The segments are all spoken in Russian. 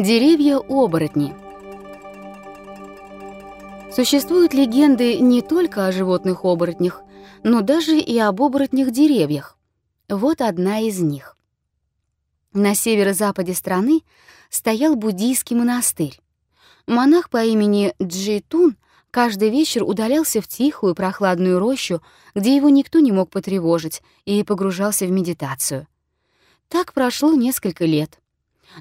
Деревья-оборотни Существуют легенды не только о животных-оборотнях, но даже и об оборотнях-деревьях. Вот одна из них. На северо-западе страны стоял буддийский монастырь. Монах по имени Джитун каждый вечер удалялся в тихую прохладную рощу, где его никто не мог потревожить, и погружался в медитацию. Так прошло несколько лет.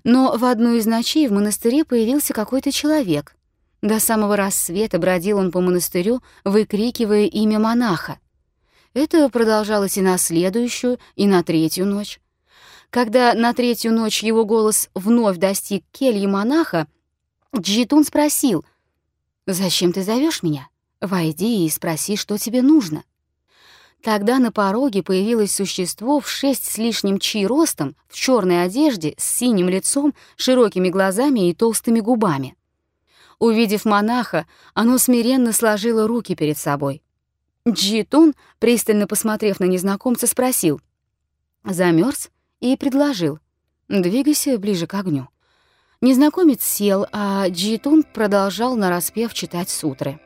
Но в одну из ночей в монастыре появился какой-то человек. До самого рассвета бродил он по монастырю, выкрикивая имя монаха. Это продолжалось и на следующую, и на третью ночь. Когда на третью ночь его голос вновь достиг кельи монаха, Джитун спросил, «Зачем ты зовешь меня? Войди и спроси, что тебе нужно». Тогда на пороге появилось существо в шесть с лишним чи ростом, в черной одежде, с синим лицом, широкими глазами и толстыми губами. Увидев монаха, оно смиренно сложило руки перед собой. Джитун, пристально посмотрев на незнакомца, спросил, замерз и предложил, «Двигайся ближе к огню». Незнакомец сел, а Джитун продолжал нараспев читать сутры.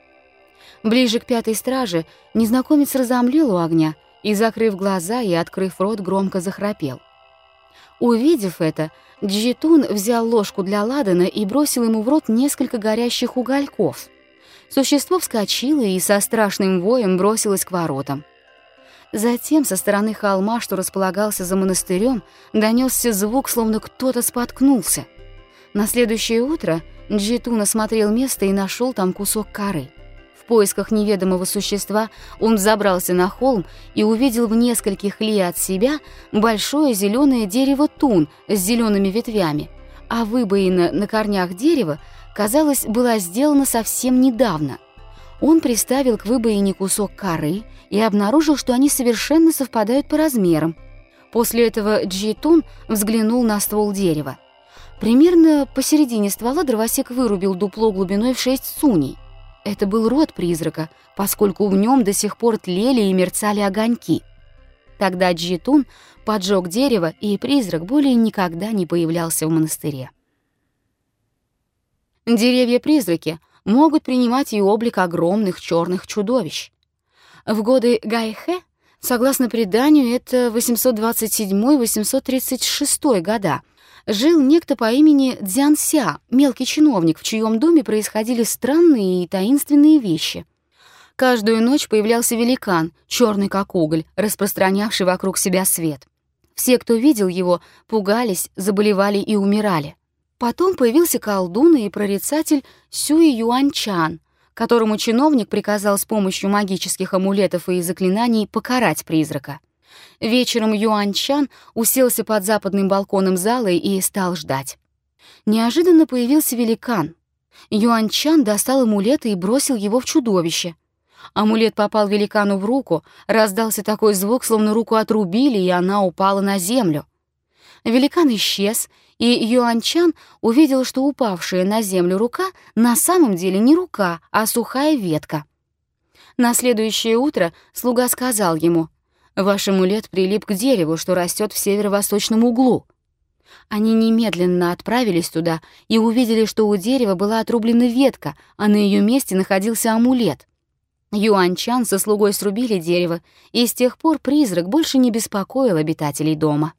Ближе к пятой страже незнакомец разомлел у огня и, закрыв глаза и открыв рот, громко захрапел. Увидев это, Джитун взял ложку для ладана и бросил ему в рот несколько горящих угольков. Существо вскочило и со страшным воем бросилось к воротам. Затем со стороны холма, что располагался за монастырем, донесся звук, словно кто-то споткнулся. На следующее утро Джитун осмотрел место и нашел там кусок коры поисках неведомого существа он забрался на холм и увидел в нескольких ли от себя большое зеленое дерево тун с зелеными ветвями, а выбоина на корнях дерева, казалось, была сделана совсем недавно. Он приставил к выбоине кусок коры и обнаружил, что они совершенно совпадают по размерам. После этого Джитун взглянул на ствол дерева. Примерно посередине ствола дровосек вырубил дупло глубиной в 6 суней. Это был род призрака, поскольку в нем до сих пор тлели и мерцали огоньки. Тогда Джитун поджег дерево, и призрак более никогда не появлялся в монастыре. Деревья-призраки могут принимать и облик огромных черных чудовищ. В годы Гайхэ, согласно преданию, это 827-836 года, жил некто по имени Дзянся, мелкий чиновник, в чьем доме происходили странные и таинственные вещи. Каждую ночь появлялся великан, черный как уголь, распространявший вокруг себя свет. Все, кто видел его, пугались, заболевали и умирали. Потом появился колдун и прорицатель Сюи Юанчан, которому чиновник приказал с помощью магических амулетов и заклинаний покарать призрака. Вечером Юань Чан уселся под западным балконом зала и стал ждать. Неожиданно появился великан. Юань Чан достал амулет и бросил его в чудовище. Амулет попал великану в руку, раздался такой звук, словно руку отрубили, и она упала на землю. Великан исчез, и Юань Чан увидел, что упавшая на землю рука на самом деле не рука, а сухая ветка. На следующее утро слуга сказал ему — Ваш амулет прилип к дереву, что растет в северо-восточном углу. Они немедленно отправились туда и увидели, что у дерева была отрублена ветка, а на ее месте находился амулет. Юанчан со слугой срубили дерево, и с тех пор призрак больше не беспокоил обитателей дома.